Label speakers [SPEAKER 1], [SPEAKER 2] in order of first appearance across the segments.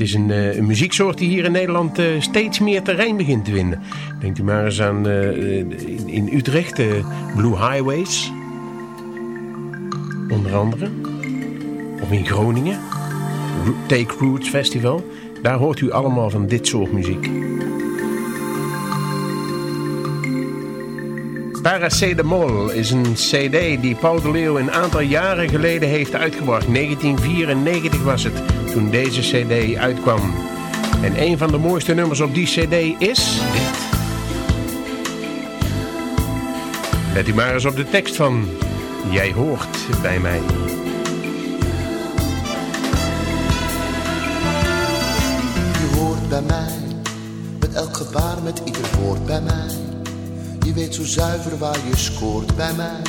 [SPEAKER 1] Het is een, een muzieksoort die hier in Nederland steeds meer terrein begint te winnen. Denkt u maar eens aan in, in, Utrecht, Blue Highways. Onder andere. Of in Groningen. Take Roots Festival. Daar hoort u allemaal van dit soort muziek. Paracetamol is een cd die Paul de Leeuw een aantal jaren geleden heeft uitgebracht. 1994 was het toen deze cd uitkwam. En een van de mooiste nummers op die cd is dit. Let u maar eens op de tekst van Jij hoort bij mij.
[SPEAKER 2] Je hoort bij mij, met elk gebaar, met ieder woord bij mij je weet zo zuiver waar je scoort bij mij.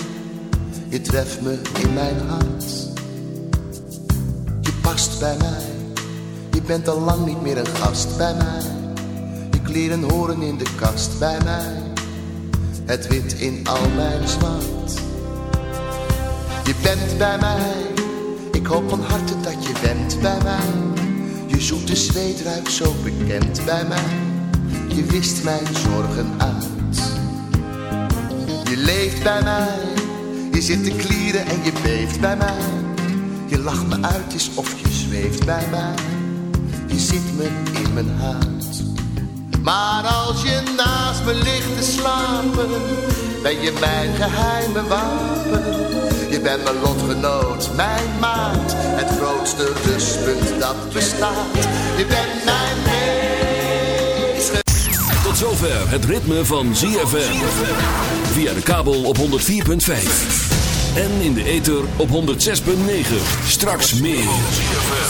[SPEAKER 2] Je treft me in mijn hart. Je past bij mij. Je bent al lang niet meer een gast bij mij. Je kleren horen in de kast bij mij. Het wit in al mijn zwart. Je bent bij mij. Ik hoop van harte dat je bent bij mij. Je zoete zweet ruikt zo bekend bij mij. Je wist mijn zorgen uit. Je leeft bij mij, je zit te klieren en je beeft bij mij. Je lacht me uit, is of zweeft bij mij. Je zit me in mijn huid. Maar als je naast me ligt te slapen, ben je mijn geheime wapen. Je bent mijn lotgenoot, mijn maat, het grootste rustpunt dat bestaat. Je bent mijn meest...
[SPEAKER 3] Tot zover het ritme van ZFM. Via de kabel op 104.5. En in de ether op 106.9. Straks meer.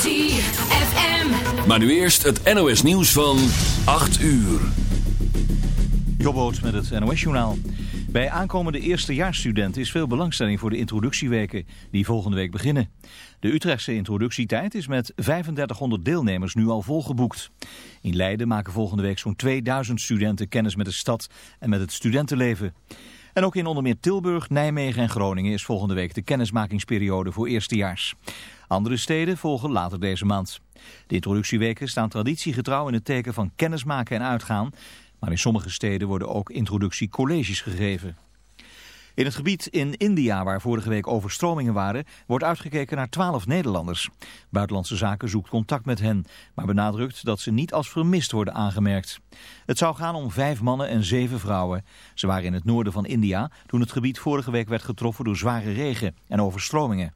[SPEAKER 4] ZFM.
[SPEAKER 3] Maar nu eerst het NOS nieuws van 8 uur.
[SPEAKER 5] Jobboot met het NOS journaal. Bij aankomende eerstejaarsstudenten is veel belangstelling voor de introductieweken die volgende week beginnen. De Utrechtse introductietijd is met 3500 deelnemers nu al volgeboekt. In Leiden maken volgende week zo'n 2000 studenten kennis met de stad en met het studentenleven. En ook in onder meer Tilburg, Nijmegen en Groningen is volgende week de kennismakingsperiode voor eerstejaars. Andere steden volgen later deze maand. De introductieweken staan traditiegetrouw in het teken van kennismaken en uitgaan, maar in sommige steden worden ook introductiecolleges gegeven. In het gebied in India, waar vorige week overstromingen waren, wordt uitgekeken naar twaalf Nederlanders. Buitenlandse Zaken zoekt contact met hen, maar benadrukt dat ze niet als vermist worden aangemerkt. Het zou gaan om vijf mannen en zeven vrouwen. Ze waren in het noorden van India toen het gebied vorige week werd getroffen door zware regen en overstromingen.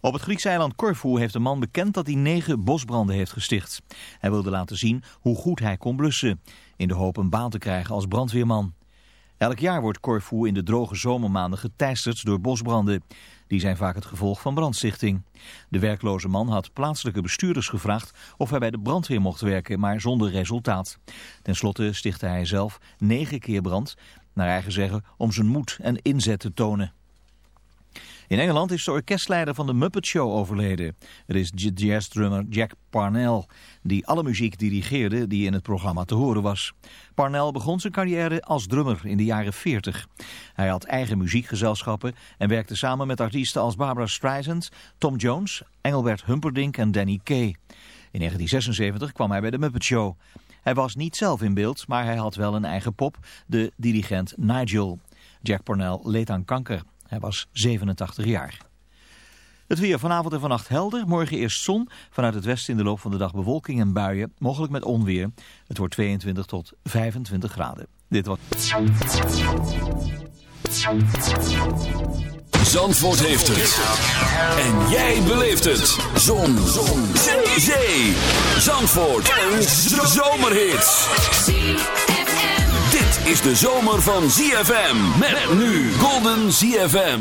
[SPEAKER 5] Op het Griekse eiland Corfu heeft een man bekend dat hij negen bosbranden heeft gesticht. Hij wilde laten zien hoe goed hij kon blussen, in de hoop een baan te krijgen als brandweerman. Elk jaar wordt Corfu in de droge zomermaanden geteisterd door bosbranden. Die zijn vaak het gevolg van brandstichting. De werkloze man had plaatselijke bestuurders gevraagd of hij bij de brandweer mocht werken, maar zonder resultaat. Ten slotte stichtte hij zelf negen keer brand, naar eigen zeggen om zijn moed en inzet te tonen. In Engeland is de orkestleider van de Muppet Show overleden. Het is jazzdrummer Jack Parnell, die alle muziek dirigeerde die in het programma te horen was. Parnell begon zijn carrière als drummer in de jaren 40. Hij had eigen muziekgezelschappen en werkte samen met artiesten als Barbara Streisand, Tom Jones, Engelbert Humperdinck en Danny Kaye. In 1976 kwam hij bij de Muppet Show. Hij was niet zelf in beeld, maar hij had wel een eigen pop, de dirigent Nigel. Jack Parnell leed aan kanker. Hij was 87 jaar. Het weer vanavond en vannacht helder. Morgen eerst zon. Vanuit het westen in de loop van de dag bewolking en buien. Mogelijk met onweer. Het wordt 22 tot 25 graden. Dit was...
[SPEAKER 3] Zandvoort heeft het. En jij beleeft het. Zon. zon. Zee. Zandvoort. Een zomerhit is de zomer van ZFM. Met nu Golden ZFM.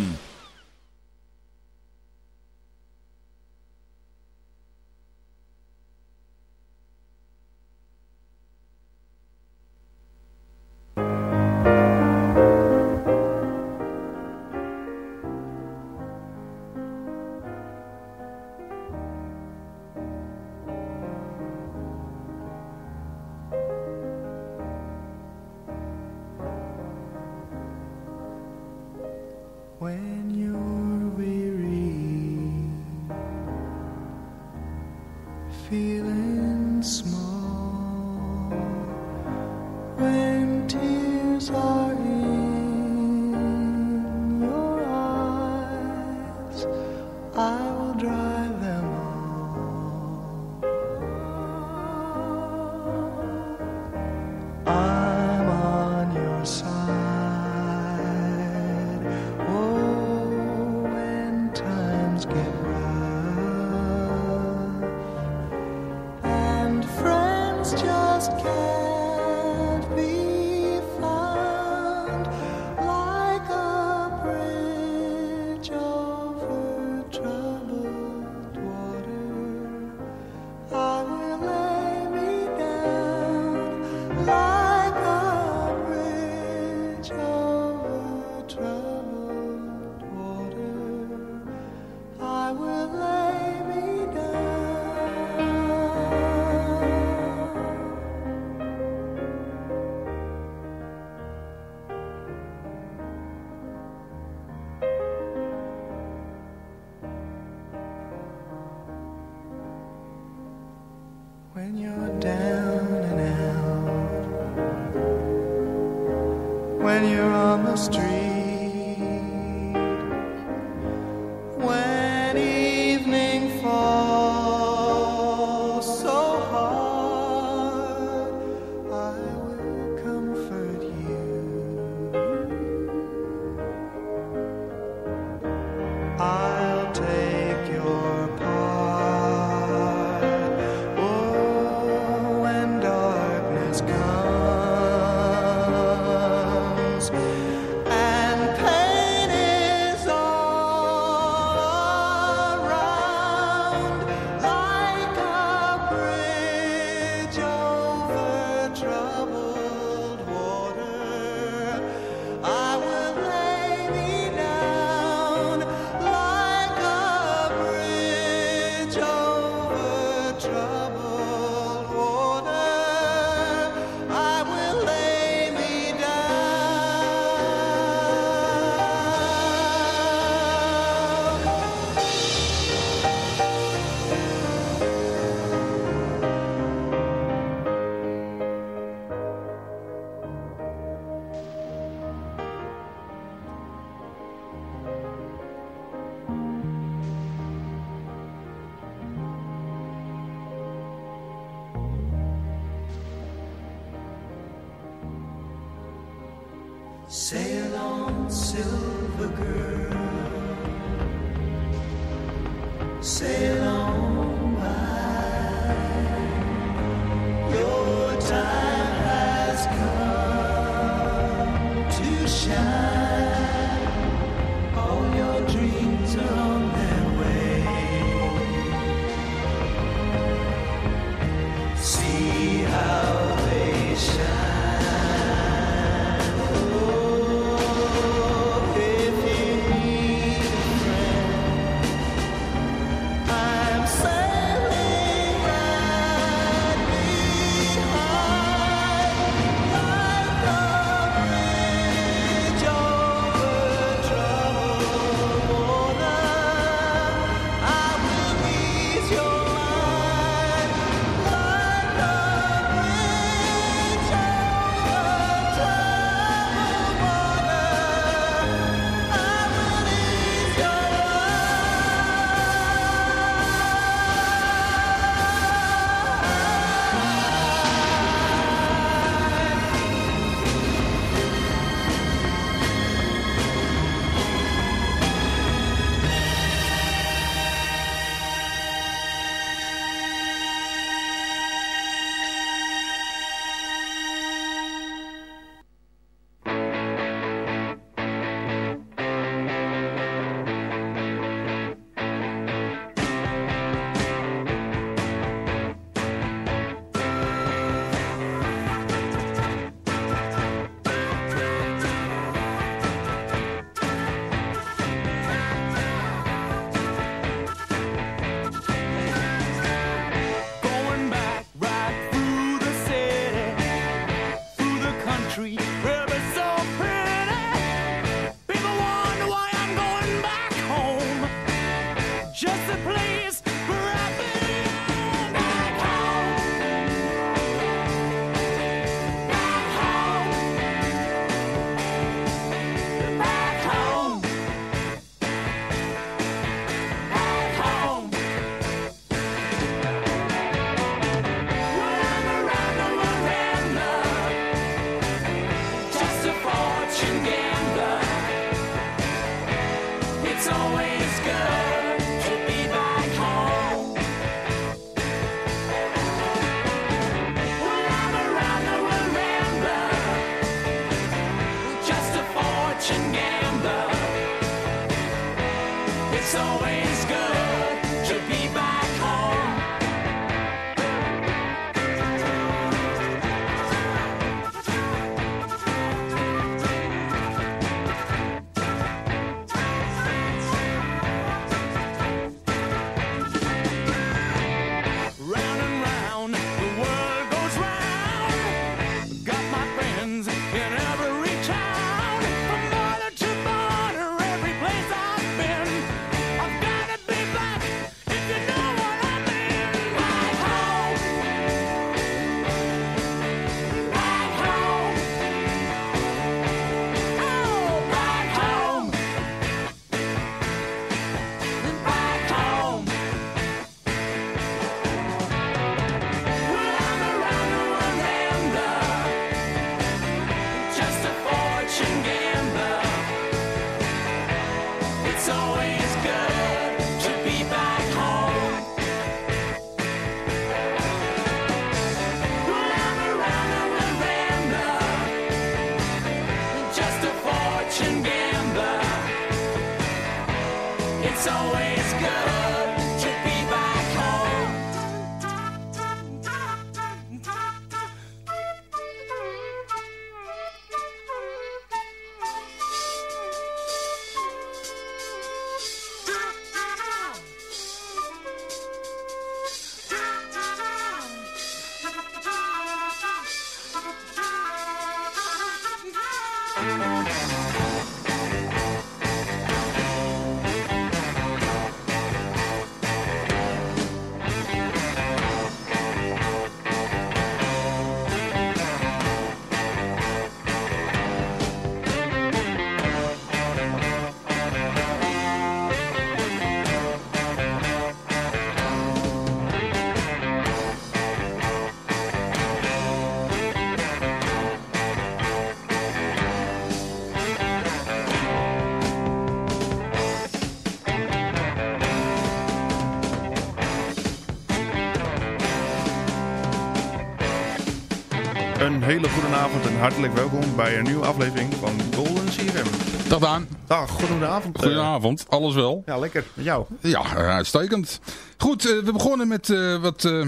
[SPEAKER 4] Hele goede avond en hartelijk welkom bij een nieuwe aflevering van Golden CFM.
[SPEAKER 6] Dag Daan.
[SPEAKER 4] Dag, goedenavond.
[SPEAKER 6] Goedenavond, alles wel?
[SPEAKER 4] Ja, lekker. Met jou?
[SPEAKER 6] Ja, uitstekend. Goed, uh, we begonnen met uh, wat... Uh,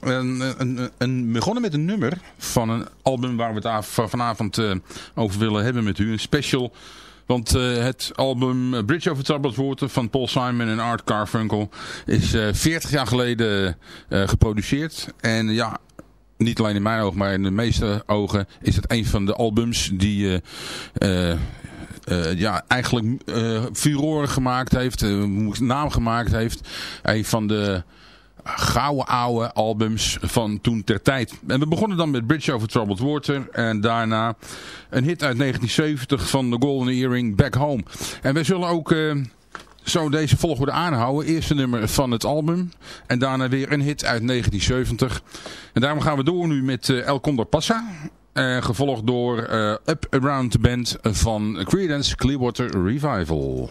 [SPEAKER 6] een, een, een, begonnen met een nummer van een album waar we het vanavond over willen hebben met u. Een special... Want uh, het album Bridge over Troubled Water van Paul Simon en Art Carfunkel is uh, 40 jaar geleden uh, geproduceerd. En ja, niet alleen in mijn ogen, maar in de meeste ogen is het een van de albums die uh, uh, ja, eigenlijk uh, furoren gemaakt heeft, naam gemaakt heeft. Een van de gouden oude albums van toen ter tijd. En we begonnen dan met Bridge over Troubled Water. En daarna een hit uit 1970 van de Golden Earring Back Home. En wij zullen ook zo deze volgorde aanhouden. Eerste nummer van het album. En daarna weer een hit uit 1970. En daarom gaan we door nu met uh, El Condor Passa. Uh, gevolgd door uh, Up Around the Band van Creedence Clearwater Revival.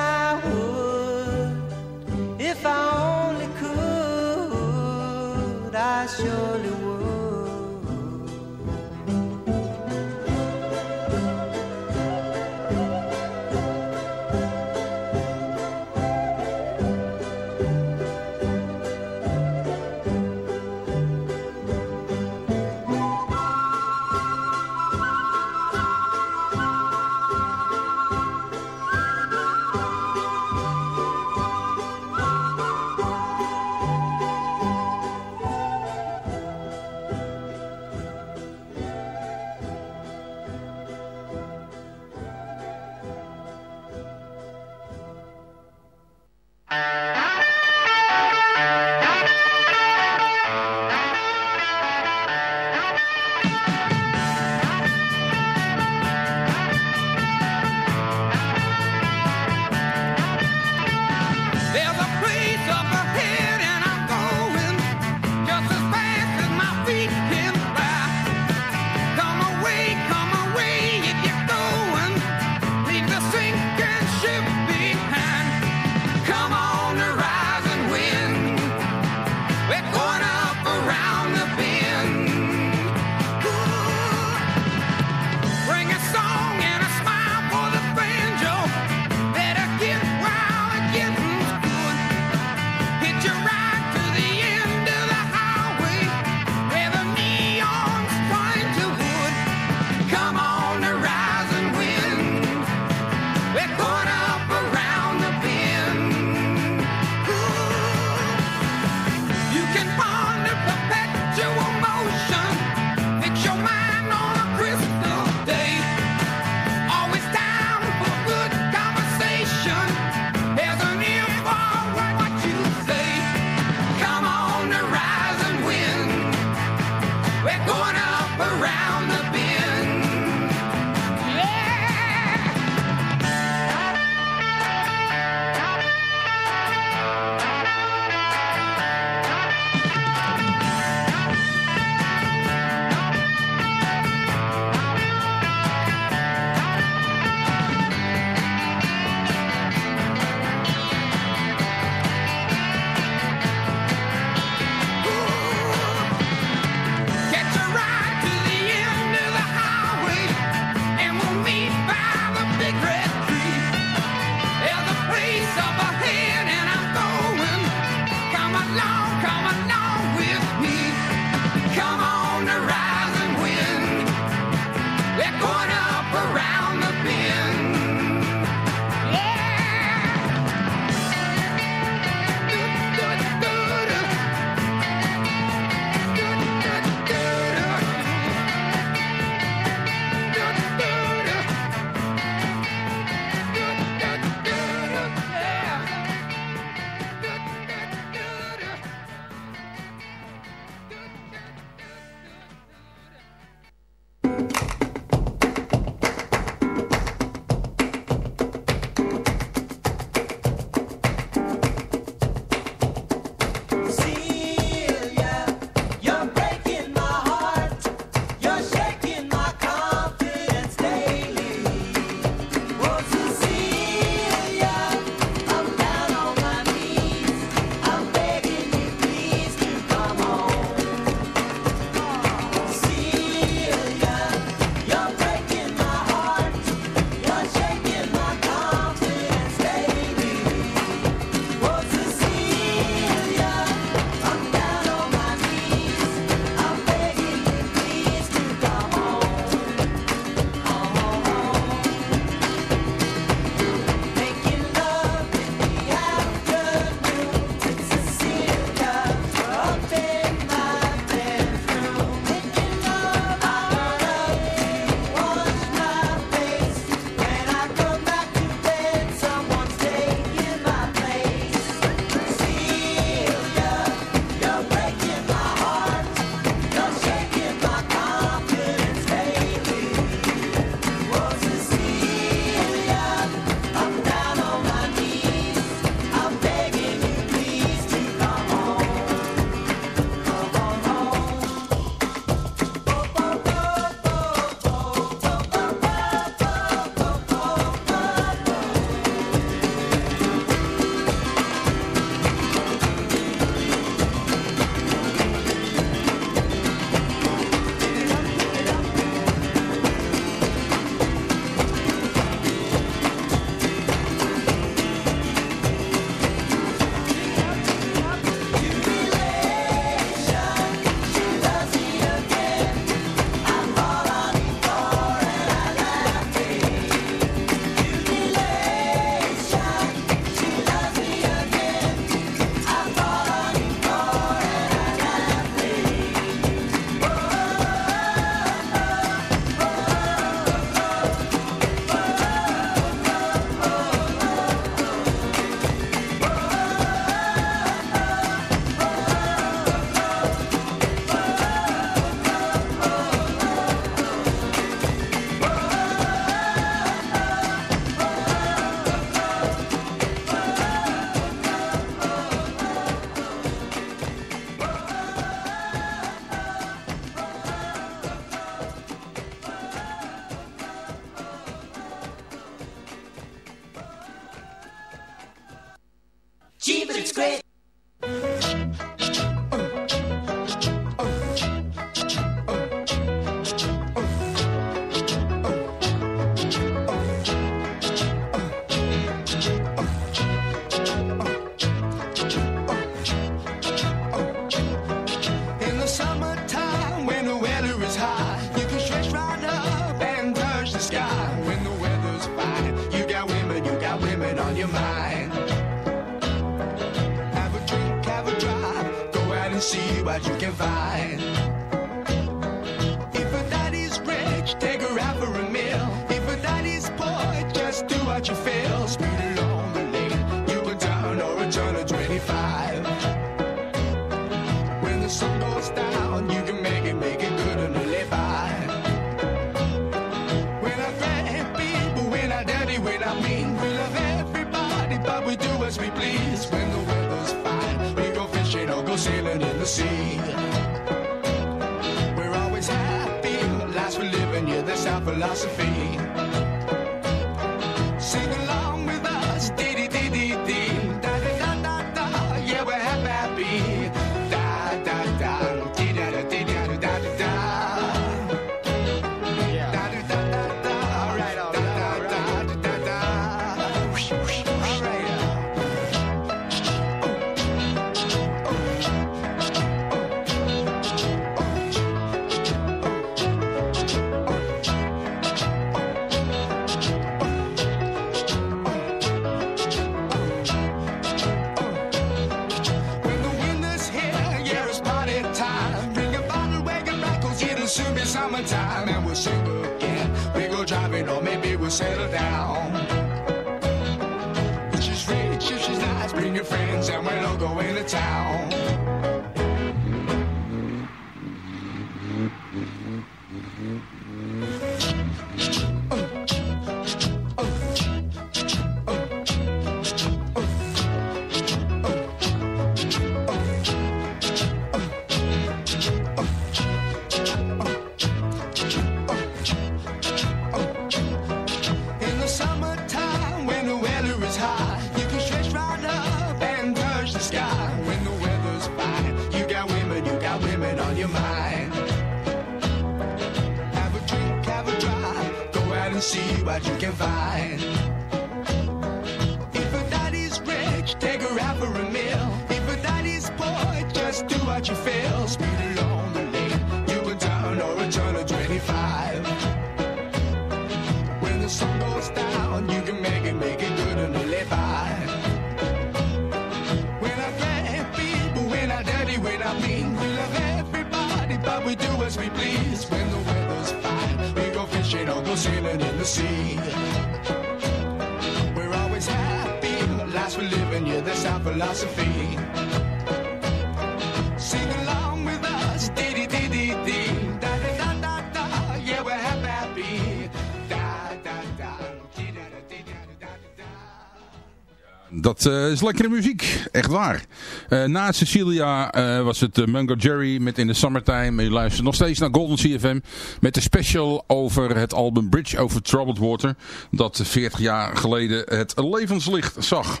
[SPEAKER 7] Het is
[SPEAKER 8] lekkere muziek, echt waar. Eh, na Cecilia eh, was het Mungo Jerry met In the Summertime. Je luistert nog steeds naar Golden CFM met een special over het album Bridge Over Troubled Water. Dat 40 jaar geleden het levenslicht zag.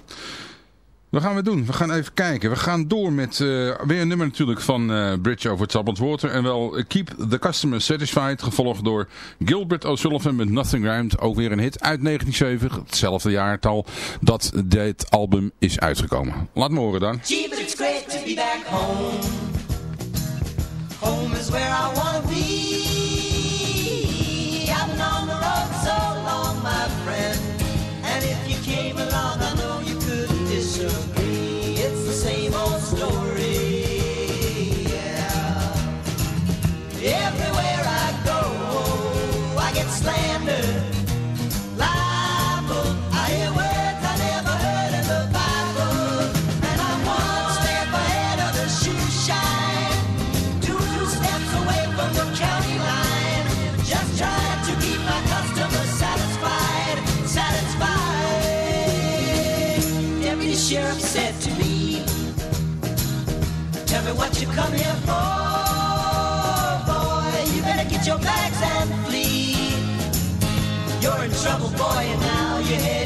[SPEAKER 8] Wat gaan we doen. We gaan even kijken. We gaan door met eh, weer een nummer natuurlijk van eh, Bridge Over Troubled Water. En wel eh, Keep the Customer Satisfied. Gevolgd door Gilbert O'Sullivan met Nothing Rhymed. Ook weer een hit uit 1970. Hetzelfde jaartal dat dit album is uitgekomen. Laat me horen dan.
[SPEAKER 6] Gee, it's great to be back home. Home is where I want come here for, boy? You better get your bags and flee. You're in trouble, boy, and now you're
[SPEAKER 9] headed.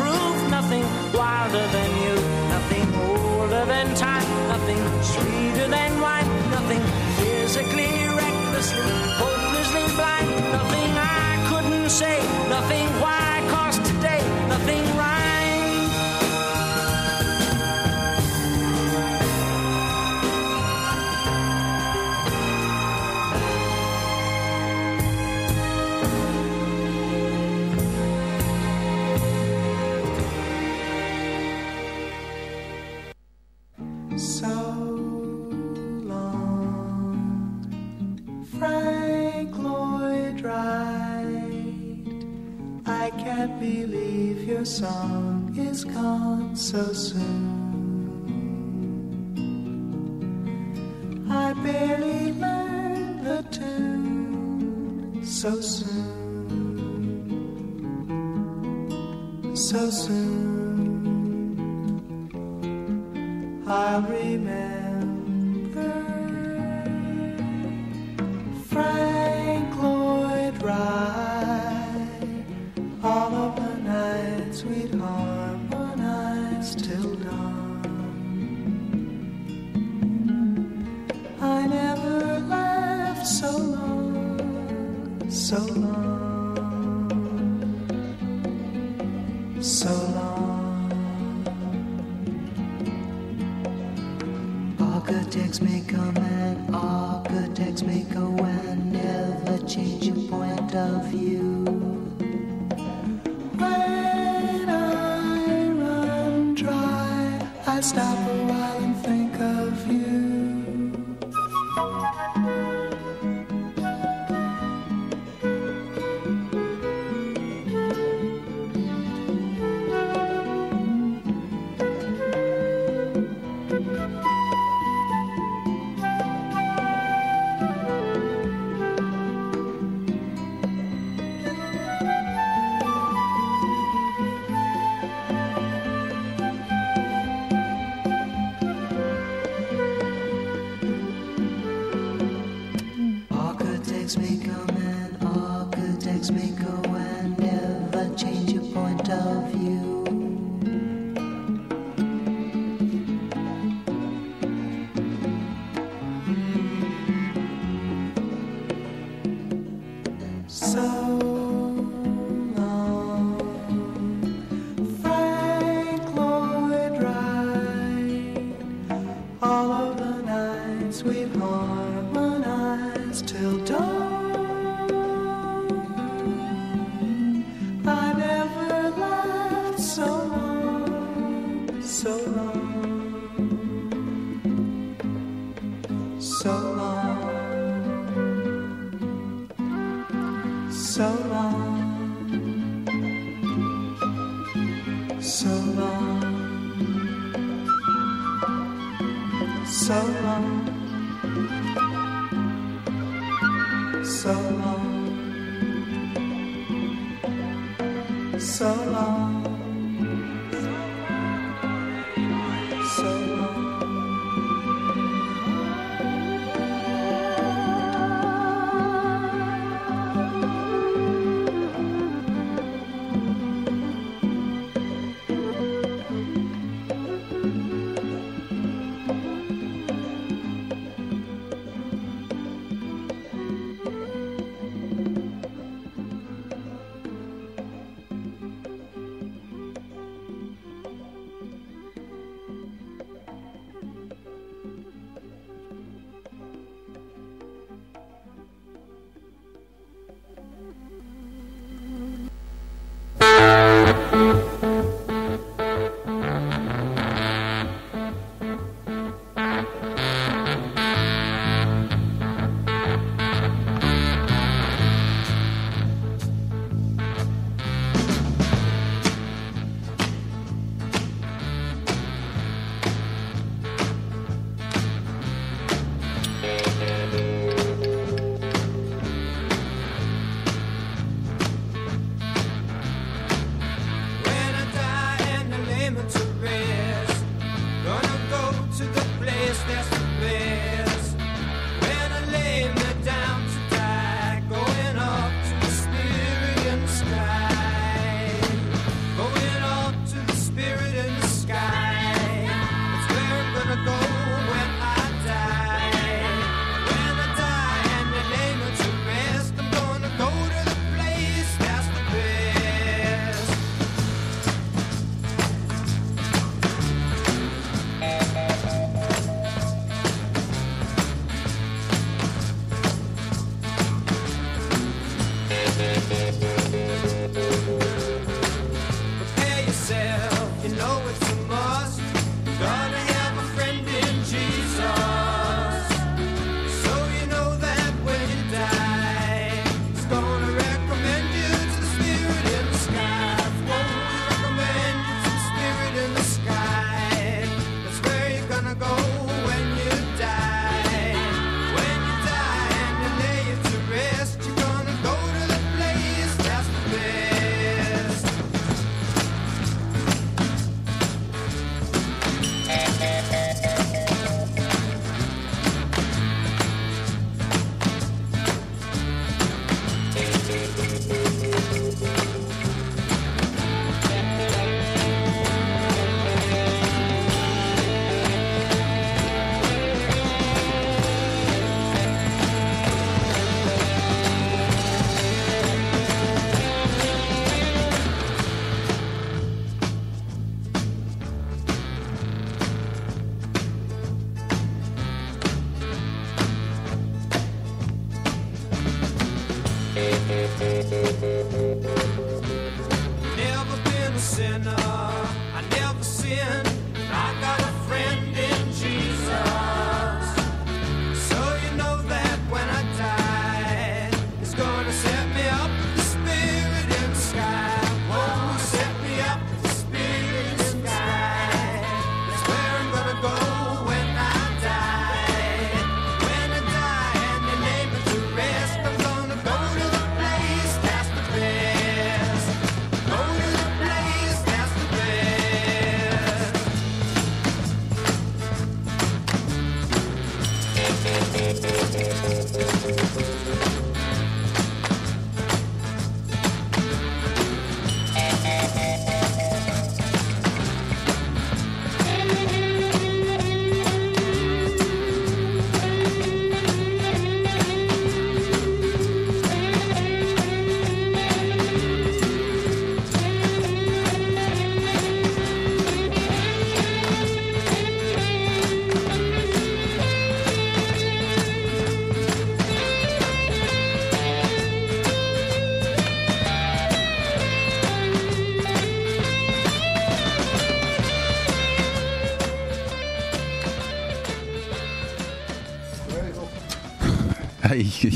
[SPEAKER 9] recklessly, hopelessly blind, nothing I couldn't say, nothing
[SPEAKER 6] song is gone so soon.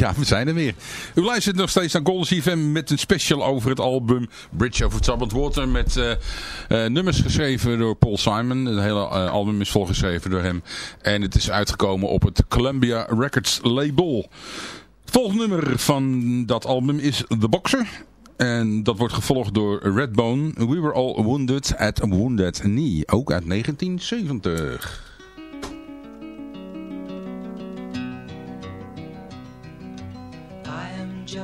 [SPEAKER 8] Ja, we zijn er weer. U luistert nog steeds naar Golden CFM met een special over het album Bridge over Troubled Water. Met eh, eh, nummers geschreven door Paul Simon. Het hele eh, album is volgeschreven door hem. En het is uitgekomen op het Columbia Records label. Het volgende nummer van dat album is The Boxer. En dat wordt gevolgd door Redbone. We Were All Wounded at a Wounded Knee. Ook uit 1970.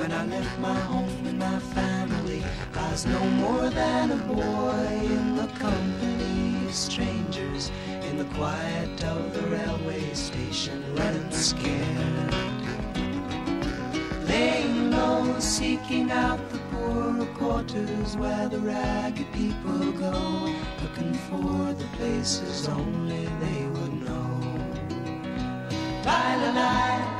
[SPEAKER 6] When I left my home and my family, I was no more than a boy in the company of strangers in the quiet of the railway station, running scared. Laying low, seeking out the poorer quarters where the ragged people go, looking for the places only they would know. Lie, la, la,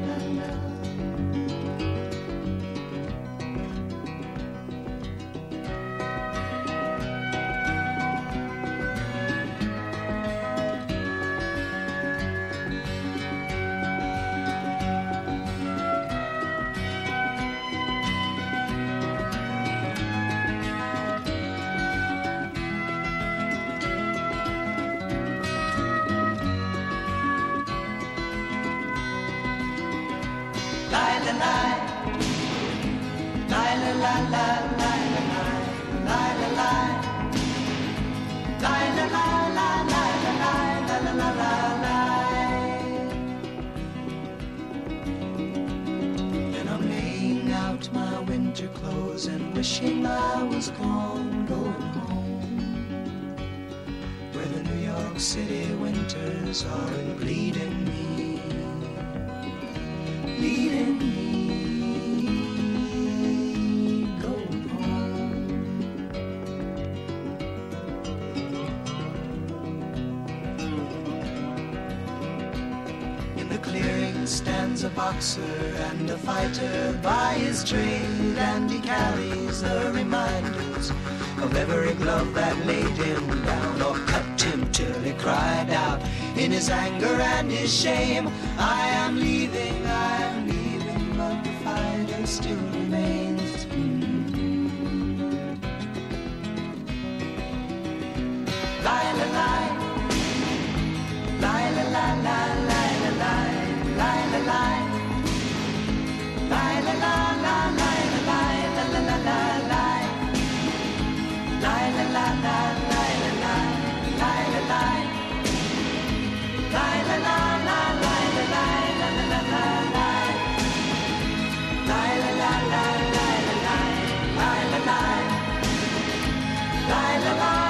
[SPEAKER 6] City winters are bleeding me leading me going home. In the clearing stands a boxer and a fighter by his trade, and he carries the reminders of every glove that laid him down cried out in his anger and his shame. I am leaving, I am leaving, but the fighter still la la la.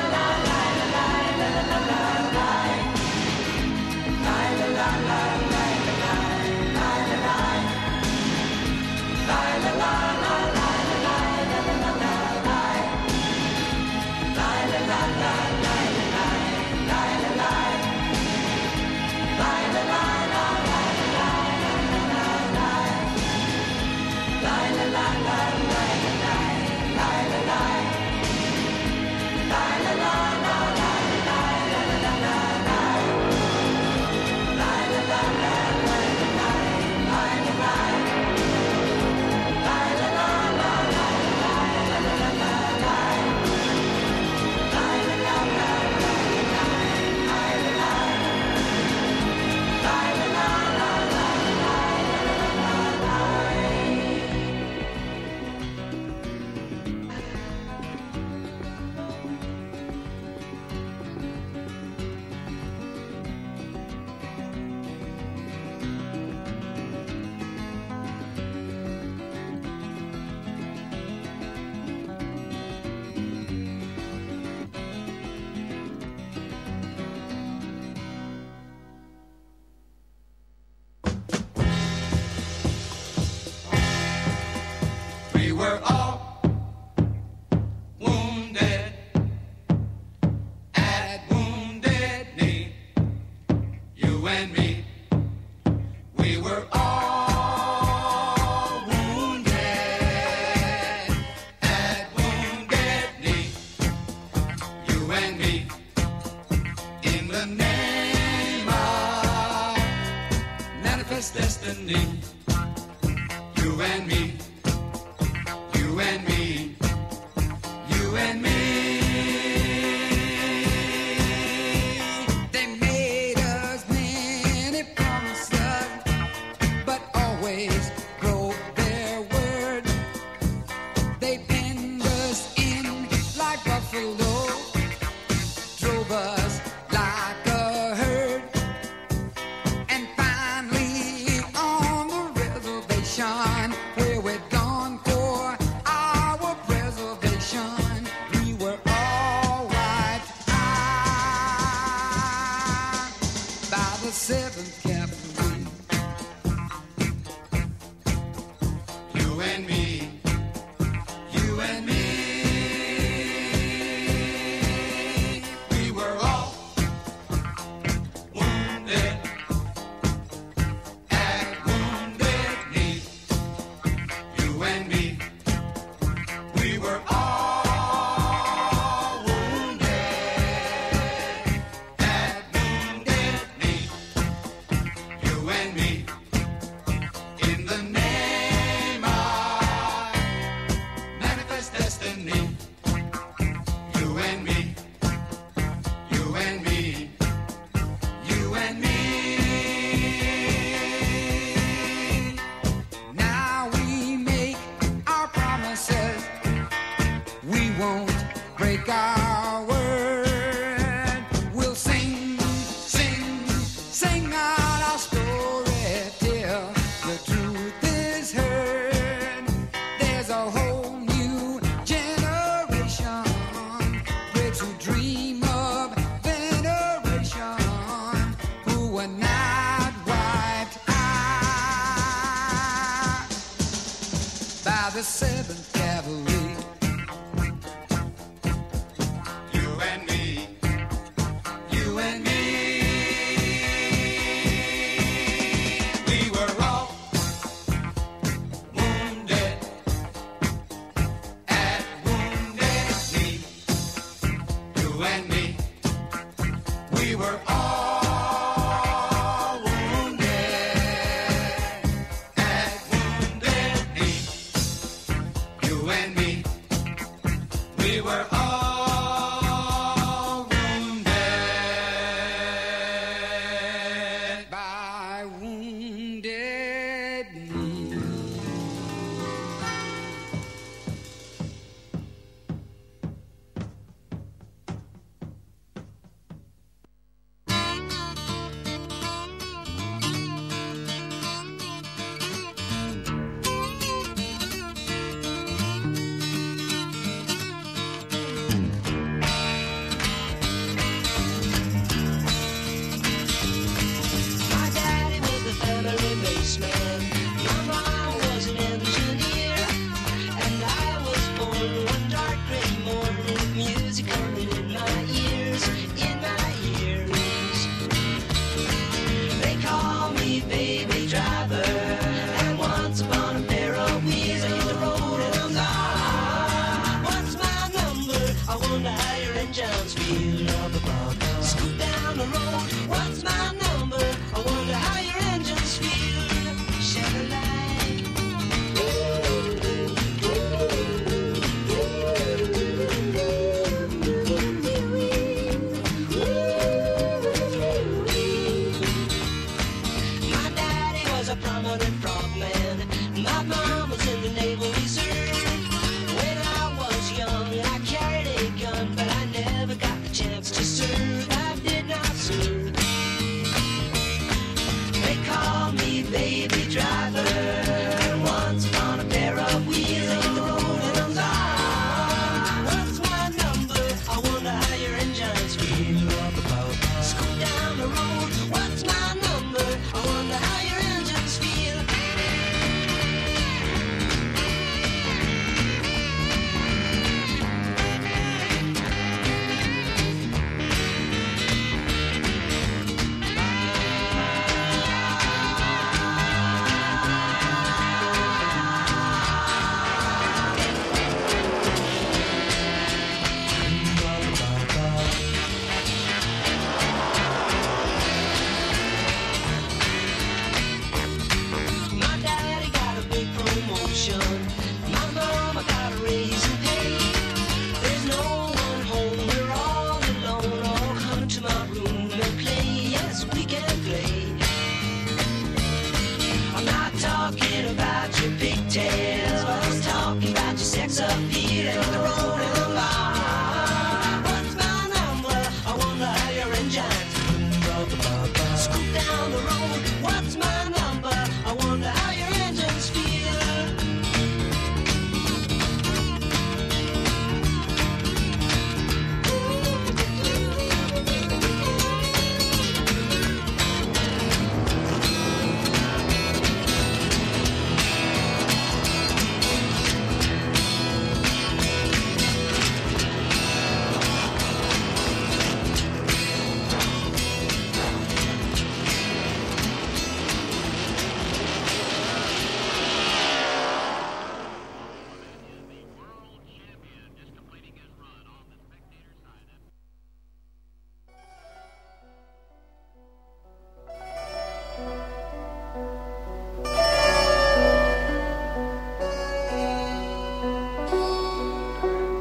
[SPEAKER 6] Seventh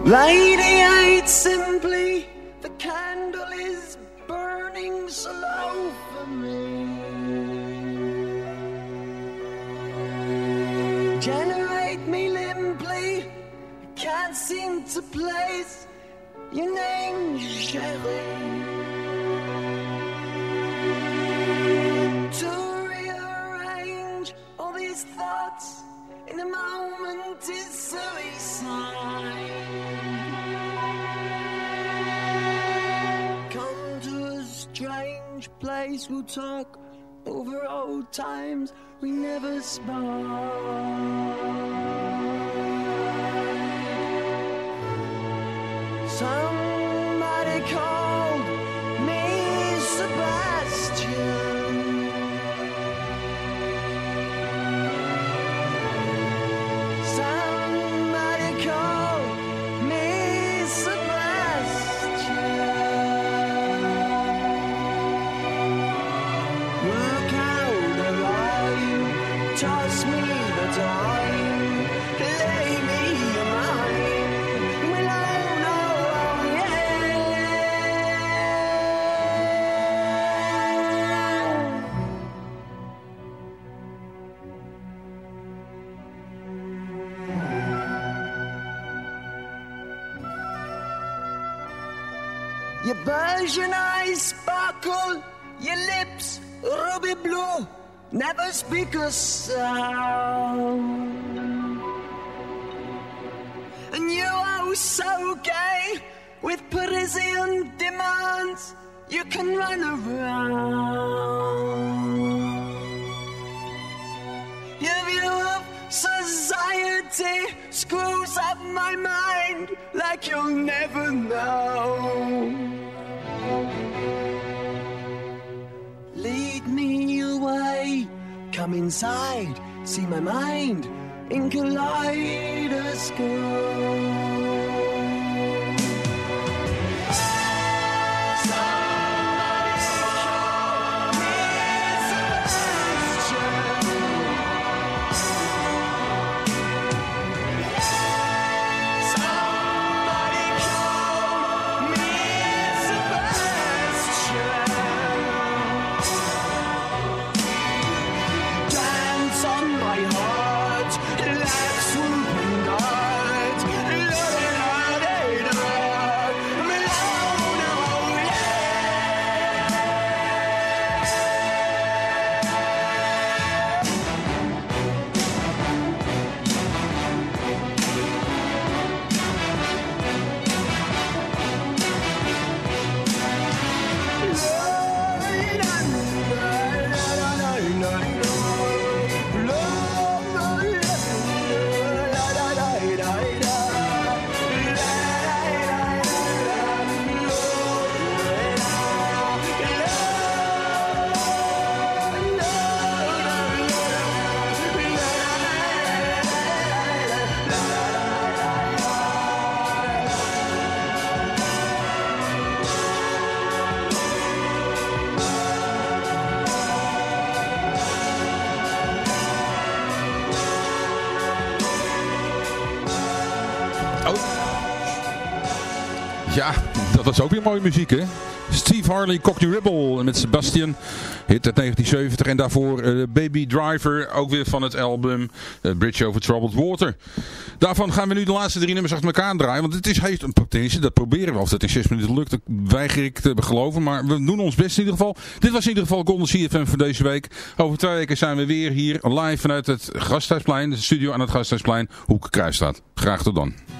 [SPEAKER 10] Lady, I simply. We'll talk over old times we never spoke. Some never speak a sound. And you are so gay with Parisian demands, you can run around. Your view of society screws up my mind like you'll never know. Come inside, see my mind in kaleidoscope. Oh.
[SPEAKER 8] Ja, dat was ook weer mooie muziek, hè?
[SPEAKER 6] Steve Harley, Cockney Ribble met Sebastian, hit uit 1970. En daarvoor eh, Baby Driver, ook weer van het album eh, Bridge Over Troubled Water. Daarvan gaan we nu de laatste drie nummers achter elkaar draaien. Want het is, heeft een potentie, dat proberen we. Of dat in zes minuten lukt, dat weiger ik te geloven. Maar we doen ons best in ieder geval. Dit was in ieder geval Golden CFM van deze week. Over twee weken zijn we weer hier live vanuit het Gasthuisplein. De studio aan het Gasthuisplein, Hoek Kruisstraat. Graag tot dan.